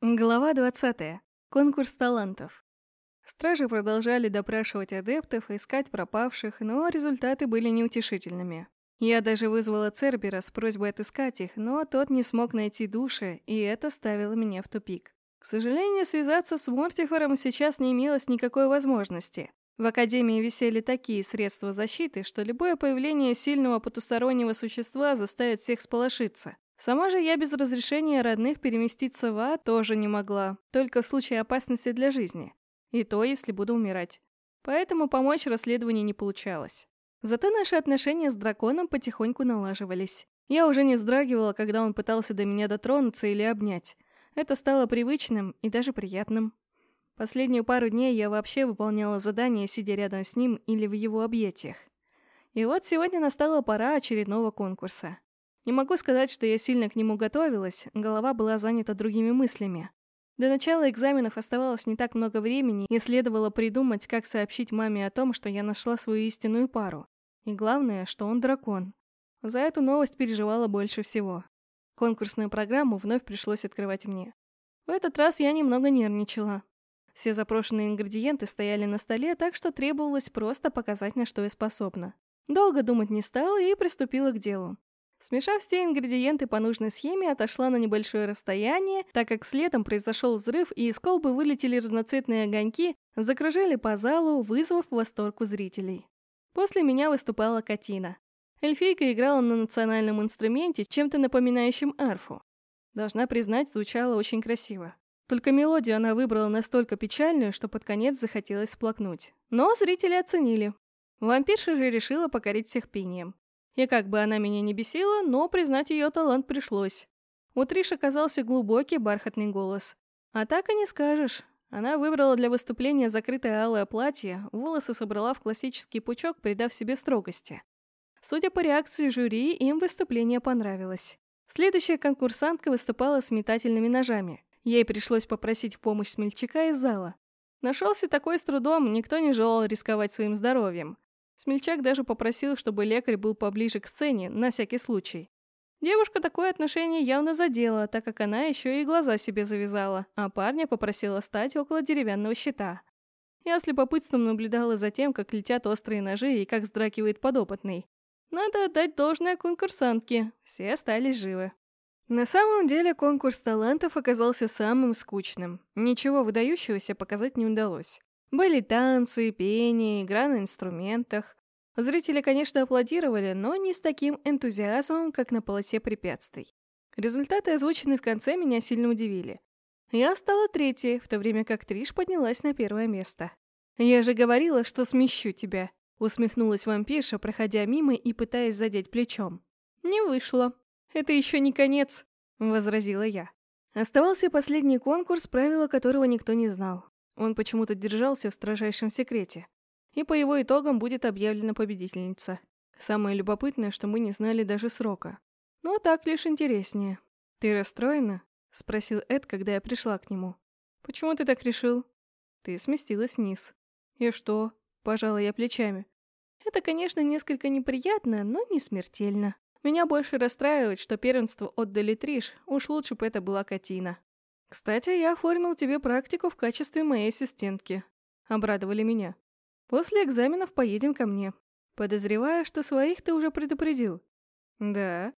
Глава 20. Конкурс талантов. Стражи продолжали допрашивать адептов и искать пропавших, но результаты были неутешительными. Я даже вызвала Цербера с просьбой отыскать их, но тот не смог найти души, и это ставило меня в тупик. К сожалению, связаться с Мортифором сейчас не имелось никакой возможности. В Академии висели такие средства защиты, что любое появление сильного потустороннего существа заставит всех сполошиться. Сама же я без разрешения родных переместиться в ад тоже не могла, только в случае опасности для жизни. И то, если буду умирать. Поэтому помочь расследованию не получалось. Зато наши отношения с драконом потихоньку налаживались. Я уже не вздрагивала, когда он пытался до меня дотронуться или обнять. Это стало привычным и даже приятным. Последнюю пару дней я вообще выполняла задания, сидя рядом с ним или в его объятиях. И вот сегодня настала пора очередного конкурса. Не могу сказать, что я сильно к нему готовилась, голова была занята другими мыслями. До начала экзаменов оставалось не так много времени, и следовало придумать, как сообщить маме о том, что я нашла свою истинную пару. И главное, что он дракон. За эту новость переживала больше всего. Конкурсную программу вновь пришлось открывать мне. В этот раз я немного нервничала. Все запрошенные ингредиенты стояли на столе, так что требовалось просто показать, на что я способна. Долго думать не стала и приступила к делу. Смешав все ингредиенты по нужной схеме, отошла на небольшое расстояние, так как следом произошел взрыв, и из колбы вылетели разноцветные огоньки, закружили по залу, вызвав восторг у зрителей. После меня выступала Катина. Эльфийка играла на национальном инструменте, чем-то напоминающем арфу. Должна признать, звучало очень красиво. Только мелодию она выбрала настолько печальную, что под конец захотелось сплакнуть. Но зрители оценили. Вампирша же решила покорить всех пением. И как бы она меня не бесила, но признать ее талант пришлось. У Триш оказался глубокий бархатный голос. А так и не скажешь. Она выбрала для выступления закрытое алое платье, волосы собрала в классический пучок, придав себе строгости. Судя по реакции жюри, им выступление понравилось. Следующая конкурсантка выступала с метательными ножами. Ей пришлось попросить помощь смельчака из зала. Нашелся такой с трудом, никто не желал рисковать своим здоровьем. Смельчак даже попросил, чтобы лекарь был поближе к сцене, на всякий случай. Девушка такое отношение явно задела, так как она еще и глаза себе завязала, а парня попросила стать около деревянного щита. Я с любопытством наблюдала за тем, как летят острые ножи и как сдракивает подопытный. Надо отдать должное конкурсантке, все остались живы. На самом деле конкурс талантов оказался самым скучным. Ничего выдающегося показать не удалось. Были танцы, пение, игра на инструментах. Зрители, конечно, аплодировали, но не с таким энтузиазмом, как на полосе препятствий. Результаты, озвученные в конце, меня сильно удивили. Я стала третьей, в то время как Триш поднялась на первое место. «Я же говорила, что смещу тебя», — усмехнулась вампирша, проходя мимо и пытаясь задеть плечом. «Не вышло», «Это еще не конец», — возразила я. Оставался последний конкурс, правила которого никто не знал. Он почему-то держался в строжайшем секрете. И по его итогам будет объявлена победительница. Самое любопытное, что мы не знали даже срока. Но так лишь интереснее. «Ты расстроена?» — спросил Эд, когда я пришла к нему. «Почему ты так решил?» «Ты сместилась вниз». «И что?» — пожала я плечами. «Это, конечно, несколько неприятно, но не смертельно». Меня больше расстраивает, что первенство отдали Триш, уж лучше бы это была Катина. Кстати, я оформил тебе практику в качестве моей ассистентки. Обрадовали меня. После экзаменов поедем ко мне. Подозревая, что своих ты уже предупредил. Да.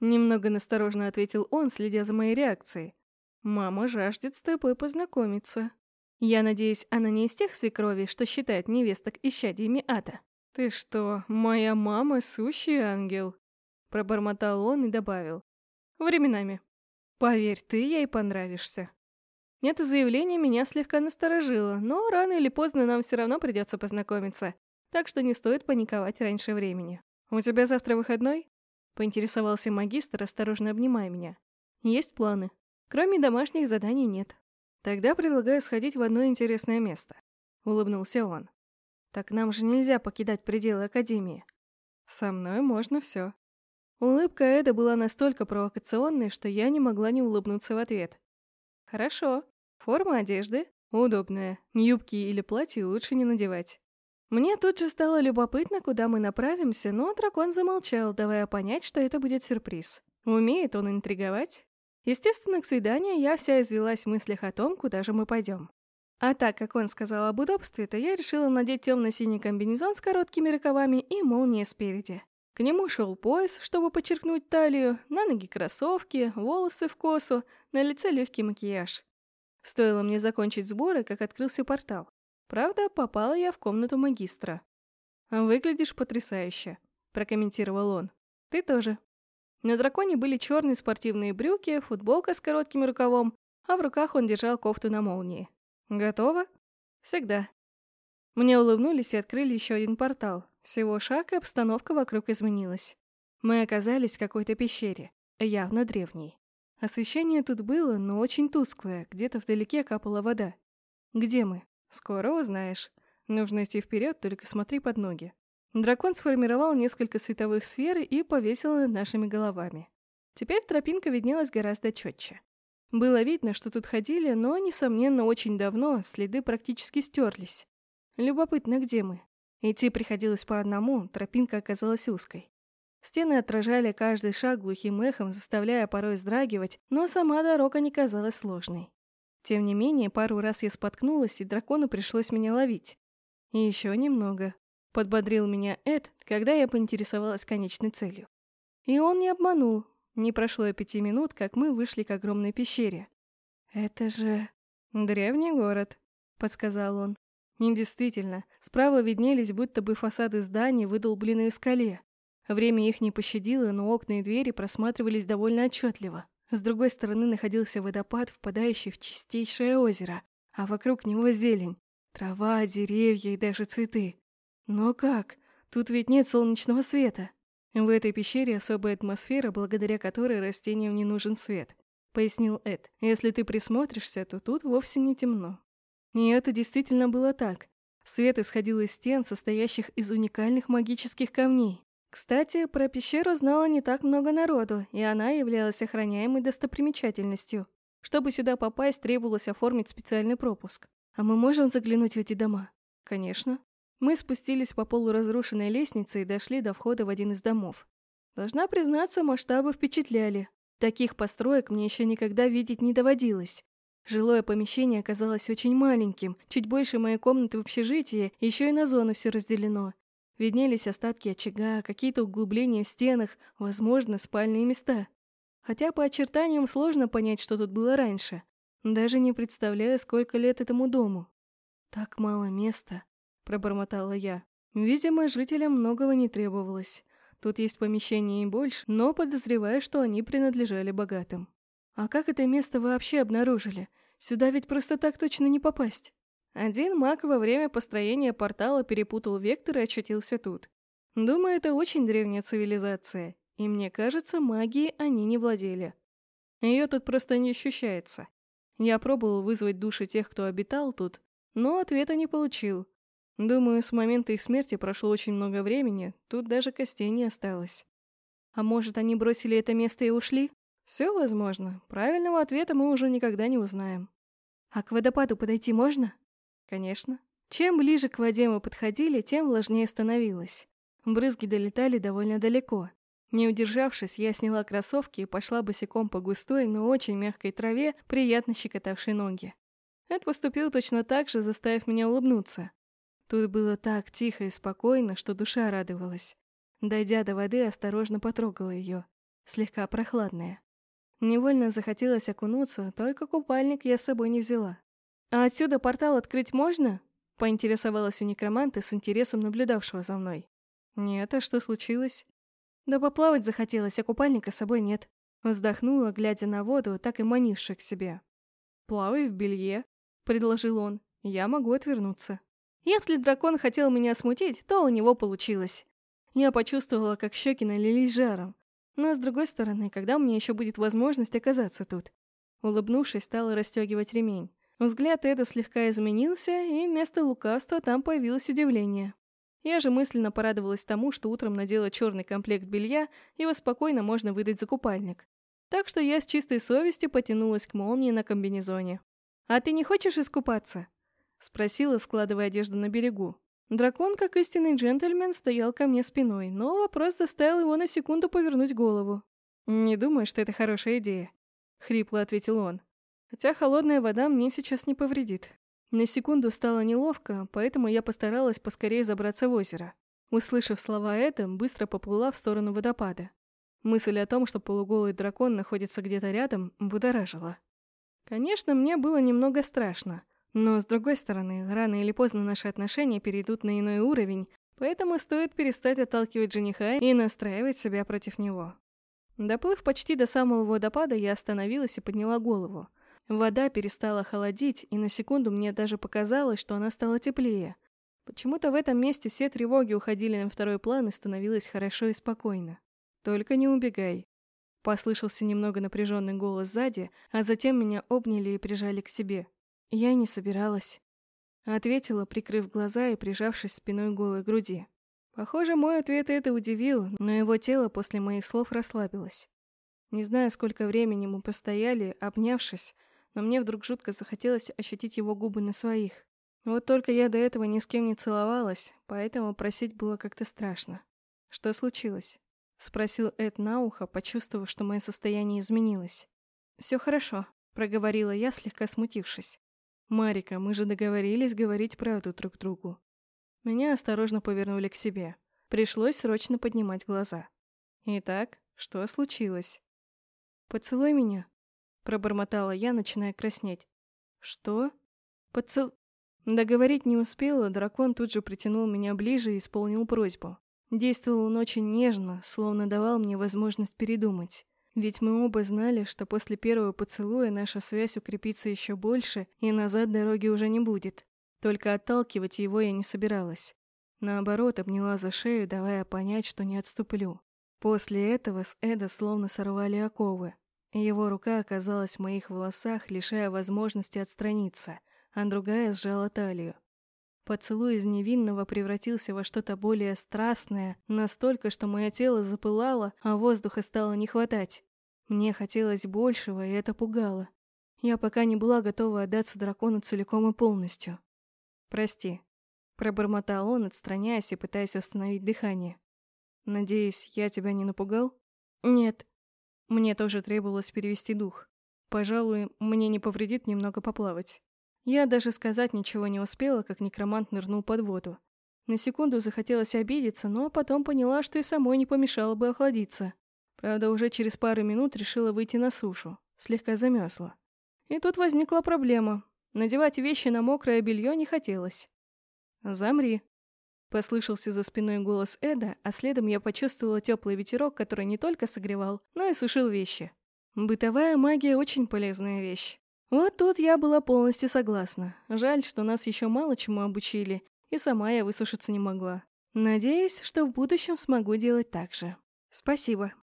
Немного насторожно ответил он, следя за моей реакцией. Мама жаждет с тобой познакомиться. Я надеюсь, она не из тех свекровей, что считает невесток исчадиями ада. Ты что, моя мама сущий ангел? Пробормотал он и добавил. Временами. Поверь, ты ей понравишься. Это заявление меня слегка насторожило, но рано или поздно нам все равно придется познакомиться, так что не стоит паниковать раньше времени. «У тебя завтра выходной?» — поинтересовался магистр, осторожно обнимая меня. «Есть планы. Кроме домашних заданий нет. Тогда предлагаю сходить в одно интересное место», — улыбнулся он. «Так нам же нельзя покидать пределы Академии. Со мной можно все. Улыбка Эда была настолько провокационной, что я не могла не улыбнуться в ответ. «Хорошо. Форма одежды. Удобная. Юбки или платье лучше не надевать». Мне тут же стало любопытно, куда мы направимся, но дракон замолчал, давая понять, что это будет сюрприз. Умеет он интриговать. Естественно, к свиданию я вся извелась в мыслях о том, куда же мы пойдем. А так как он сказал об удобстве, то я решила надеть темно-синий комбинезон с короткими рукавами и молнией спереди. К нему шел пояс, чтобы подчеркнуть талию, на ноги кроссовки, волосы в косу, на лице легкий макияж. Стоило мне закончить сборы, как открылся портал. Правда, попала я в комнату магистра. «Выглядишь потрясающе», — прокомментировал он. «Ты тоже». На драконе были черные спортивные брюки, футболка с коротким рукавом, а в руках он держал кофту на молнии. «Готово?» «Всегда». Мне улыбнулись и открыли еще один портал. Всего шаг, и обстановка вокруг изменилась. Мы оказались в какой-то пещере, явно древней. Освещение тут было, но очень тусклое, где-то вдалеке капала вода. «Где мы?» «Скоро узнаешь. Нужно идти вперед, только смотри под ноги». Дракон сформировал несколько световых сфер и повесил над нашими головами. Теперь тропинка виднелась гораздо четче. Было видно, что тут ходили, но, несомненно, очень давно следы практически стерлись. Любопытно, где мы? Идти приходилось по одному, тропинка оказалась узкой. Стены отражали каждый шаг глухим эхом, заставляя порой вздрагивать, но сама дорога не казалась сложной. Тем не менее, пару раз я споткнулась, и дракону пришлось меня ловить. И еще немного. Подбодрил меня Эд, когда я поинтересовалась конечной целью. И он не обманул. Не прошло и пяти минут, как мы вышли к огромной пещере. «Это же...» «Древний город», — подсказал он. Недействительно, справа виднелись будто бы фасады зданий, выдолбленные в скале. Время их не пощадило, но окна и двери просматривались довольно отчетливо. С другой стороны находился водопад, впадающий в чистейшее озеро, а вокруг него зелень. Трава, деревья и даже цветы. Но как? Тут ведь нет солнечного света. В этой пещере особая атмосфера, благодаря которой растениям не нужен свет, пояснил Эд. Если ты присмотришься, то тут вовсе не темно. И это действительно было так. Свет исходил из стен, состоящих из уникальных магических камней. Кстати, про пещеру знало не так много народу, и она являлась охраняемой достопримечательностью. Чтобы сюда попасть, требовалось оформить специальный пропуск. А мы можем заглянуть в эти дома? Конечно. Мы спустились по полуразрушенной лестнице и дошли до входа в один из домов. Должна признаться, масштабы впечатляли. Таких построек мне еще никогда видеть не доводилось. Жилое помещение оказалось очень маленьким, чуть больше моей комнаты в общежитии, еще и на зону все разделено. Виднелись остатки очага, какие-то углубления в стенах, возможно, спальные места. Хотя по очертаниям сложно понять, что тут было раньше. Даже не представляю, сколько лет этому дому. Так мало места пробормотала я. Видимо, жителям многого не требовалось. Тут есть помещения и больше, но подозреваю, что они принадлежали богатым. А как это место вообще обнаружили? Сюда ведь просто так точно не попасть. Один маг во время построения портала перепутал вектор и очутился тут. Думаю, это очень древняя цивилизация, и мне кажется, магией они не владели. Ее тут просто не ощущается. Я пробовал вызвать души тех, кто обитал тут, но ответа не получил. Думаю, с момента их смерти прошло очень много времени, тут даже костей не осталось. А может, они бросили это место и ушли? Все возможно. Правильного ответа мы уже никогда не узнаем. А к водопаду подойти можно? Конечно. Чем ближе к воде мы подходили, тем влажнее становилось. Брызги долетали довольно далеко. Не удержавшись, я сняла кроссовки и пошла босиком по густой, но очень мягкой траве, приятно щекотавшей ноги. Эд поступил точно так же, заставив меня улыбнуться. Тут было так тихо и спокойно, что душа радовалась. Дойдя до воды, осторожно потрогала ее, слегка прохладная. Невольно захотелось окунуться, только купальник я с собой не взяла. «А отсюда портал открыть можно?» — поинтересовалась у некроманта с интересом наблюдавшего за мной. «Нет, а что случилось?» «Да поплавать захотелось, а купальника с собой нет». Вздохнула, глядя на воду, так и манившую к себе. «Плавай в белье», — предложил он. «Я могу отвернуться». Если дракон хотел меня смутить, то у него получилось. Я почувствовала, как щеки налились жаром. Но с другой стороны, когда у меня еще будет возможность оказаться тут? Улыбнувшись, стала расстегивать ремень. Взгляд Эда слегка изменился, и вместо лукавства там появилось удивление. Я же мысленно порадовалась тому, что утром надела черный комплект белья, его спокойно можно выдать за купальник. Так что я с чистой совестью потянулась к молнии на комбинезоне. «А ты не хочешь искупаться?» Спросила, складывая одежду на берегу. Дракон, как истинный джентльмен, стоял ко мне спиной, но вопрос заставил его на секунду повернуть голову. «Не думаю, что это хорошая идея». хрипло ответил он. Хотя холодная вода мне сейчас не повредит. На секунду стало неловко, поэтому я постаралась поскорее забраться в озеро. Услышав слова Эда, быстро поплыла в сторону водопада. Мысль о том, что полуголый дракон находится где-то рядом, будоражила. Конечно, мне было немного страшно, но, с другой стороны, рано или поздно наши отношения перейдут на иной уровень, поэтому стоит перестать отталкивать жениха и настраивать себя против него. Доплыв почти до самого водопада, я остановилась и подняла голову. Вода перестала холодить, и на секунду мне даже показалось, что она стала теплее. Почему-то в этом месте все тревоги уходили на второй план и становилось хорошо и спокойно. «Только не убегай». Послышался немного напряженный голос сзади, а затем меня обняли и прижали к себе. Я не собиралась. Ответила, прикрыв глаза и прижавшись спиной к голой груди. Похоже, мой ответ это удивил, но его тело после моих слов расслабилось. Не знаю, сколько времени мы постояли, обнявшись, но мне вдруг жутко захотелось ощутить его губы на своих. Вот только я до этого ни с кем не целовалась, поэтому просить было как-то страшно. «Что случилось?» — спросил Эд на ухо, почувствовав, что мое состояние изменилось. «Все хорошо», — проговорила я, слегка смутившись. «Марика, мы же договорились говорить правду друг другу». Меня осторожно повернули к себе. Пришлось срочно поднимать глаза. «Итак, что случилось?» «Поцелуй меня», Пробормотала я, начиная краснеть. «Что?» «Поцел...» Договорить не успела, дракон тут же притянул меня ближе и исполнил просьбу. Действовал он очень нежно, словно давал мне возможность передумать. Ведь мы оба знали, что после первого поцелуя наша связь укрепится еще больше, и назад дороги уже не будет. Только отталкивать его я не собиралась. Наоборот, обняла за шею, давая понять, что не отступлю. После этого с Эда словно сорвали оковы. Его рука оказалась в моих волосах, лишая возможности отстраниться, а другая сжала талию. Поцелуй из невинного превратился во что-то более страстное, настолько, что мое тело запылало, а воздуха стало не хватать. Мне хотелось большего, и это пугало. Я пока не была готова отдаться дракону целиком и полностью. «Прости», — пробормотал он, отстраняясь и пытаясь восстановить дыхание. «Надеюсь, я тебя не напугал?» «Нет», мне тоже требовалось перевести дух. Пожалуй, мне не повредит немного поплавать. Я даже сказать ничего не успела, как некромант нырнул под воду. На секунду захотелось обидеться, но потом поняла, что и самой не помешало бы охладиться. Правда, уже через пару минут решила выйти на сушу. Слегка замерзла. И тут возникла проблема. Надевать вещи на мокрое белье не хотелось. «Замри», Послышался за спиной голос Эда, а следом я почувствовала теплый ветерок, который не только согревал, но и сушил вещи. Бытовая магия очень полезная вещь. Вот тут я была полностью согласна. Жаль, что нас еще мало чему обучили, и сама я высушиться не могла. Надеюсь, что в будущем смогу делать так же. Спасибо.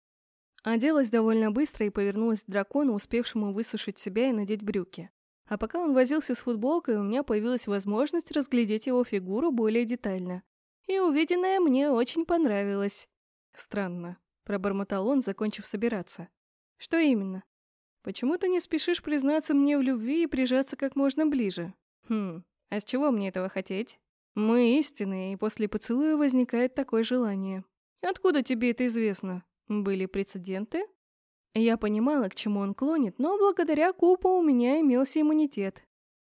Оделась довольно быстро и повернулась к дракону, успевшему высушить себя и надеть брюки. А пока он возился с футболкой, у меня появилась возможность разглядеть его фигуру более детально и увиденное мне очень понравилось. Странно, пробормотал он, закончив собираться. Что именно? Почему ты не спешишь признаться мне в любви и прижаться как можно ближе? Хм, а с чего мне этого хотеть? Мы истинные, и после поцелуя возникает такое желание. Откуда тебе это известно? Были прецеденты? Я понимала, к чему он клонит, но благодаря Купу у меня имелся иммунитет.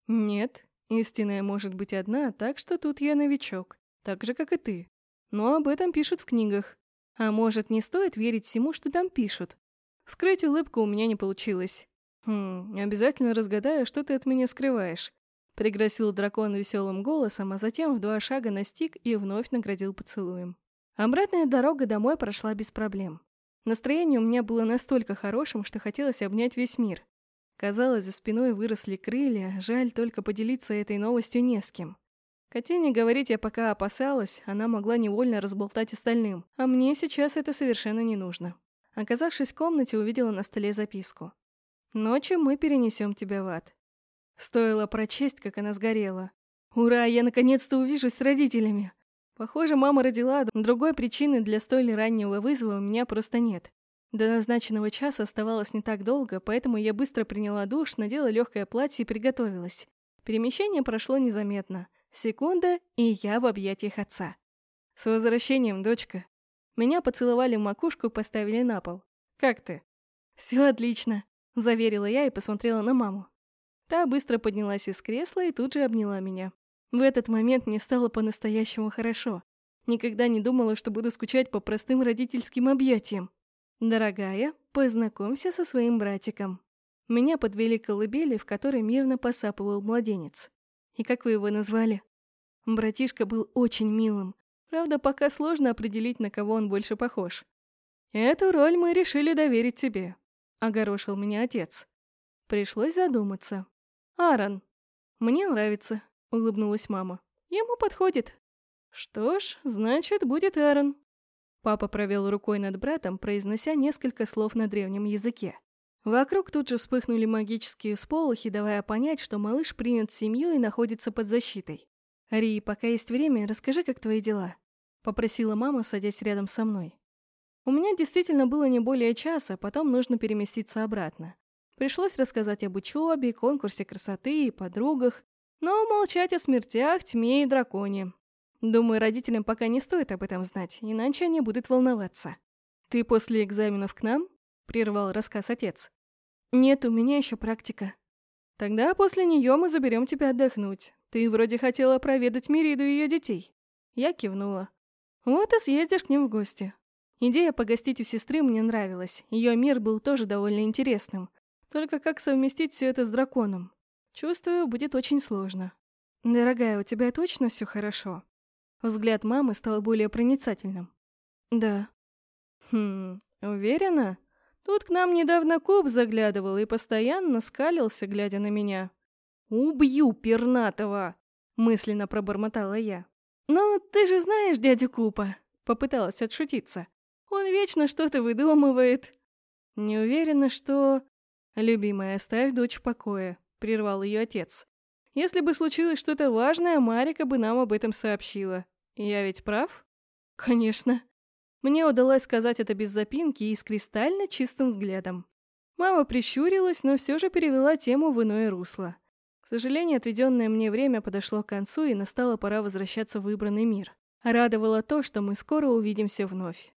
Нет, истинная может быть одна, так что тут я новичок так же, как и ты. Но об этом пишут в книгах. А может, не стоит верить всему, что там пишут? Скрыть улыбку у меня не получилось. «Хм, обязательно разгадаю, что ты от меня скрываешь», — пригрозил дракон веселым голосом, а затем в два шага настиг и вновь наградил поцелуем. Обратная дорога домой прошла без проблем. Настроение у меня было настолько хорошим, что хотелось обнять весь мир. Казалось, за спиной выросли крылья, жаль только поделиться этой новостью не с кем. Катине говорить я пока опасалась, она могла невольно разболтать остальным, а мне сейчас это совершенно не нужно. Оказавшись в комнате, увидела на столе записку. «Ночью мы перенесем тебя в ад». Стоило прочесть, как она сгорела. «Ура, я наконец-то увижусь с родителями!» Похоже, мама родила, другой причины для столь раннего вызова у меня просто нет. До назначенного часа оставалось не так долго, поэтому я быстро приняла душ, надела легкое платье и приготовилась. Перемещение прошло незаметно. Секунда, и я в объятиях отца. «С возвращением, дочка!» Меня поцеловали в макушку и поставили на пол. «Как ты?» «Все отлично!» заверила я и посмотрела на маму. Та быстро поднялась из кресла и тут же обняла меня. В этот момент мне стало по-настоящему хорошо. Никогда не думала, что буду скучать по простым родительским объятиям. «Дорогая, познакомься со своим братиком». Меня подвели колыбели, в которой мирно посапывал младенец. И как вы его назвали? Братишка был очень милым. Правда, пока сложно определить, на кого он больше похож. «Эту роль мы решили доверить тебе», — огорошил меня отец. Пришлось задуматься. «Аарон». «Мне нравится», — улыбнулась мама. «Ему подходит». «Что ж, значит, будет Аарон». Папа провел рукой над братом, произнося несколько слов на древнем языке. Вокруг тут же вспыхнули магические сполохи, давая понять, что малыш принят семью и находится под защитой. «Ри, пока есть время, расскажи, как твои дела», — попросила мама, садясь рядом со мной. У меня действительно было не более часа, потом нужно переместиться обратно. Пришлось рассказать об учебе, конкурсе красоты и подругах, но молчать о смертях, тьме и драконе. Думаю, родителям пока не стоит об этом знать, иначе они будут волноваться. «Ты после экзаменов к нам?» — прервал рассказ отец. «Нет, у меня еще практика». «Тогда после нее мы заберем тебя отдохнуть. Ты вроде хотела проведать Мириду и ее детей». Я кивнула. «Вот и съездишь к ним в гости». Идея погостить у сестры мне нравилась, ее мир был тоже довольно интересным. Только как совместить все это с драконом? Чувствую, будет очень сложно. «Дорогая, у тебя точно все хорошо?» Взгляд мамы стал более проницательным. «Да». «Хм, уверена? Тут к нам недавно Куб заглядывал и постоянно скалился, глядя на меня. «Убью пернатого!» — мысленно пробормотала я. «Ну, ты же знаешь дядю Купа!» — попыталась отшутиться. «Он вечно что-то выдумывает». «Не уверена, что...» «Любимая, оставь дочь в покое», — прервал ее отец. Если бы случилось что-то важное, Марика бы нам об этом сообщила. Я ведь прав? Конечно. Мне удалось сказать это без запинки и с кристально чистым взглядом. Мама прищурилась, но все же перевела тему в иное русло. К сожалению, отведенное мне время подошло к концу, и настала пора возвращаться в выбранный мир. Радовало то, что мы скоро увидимся вновь.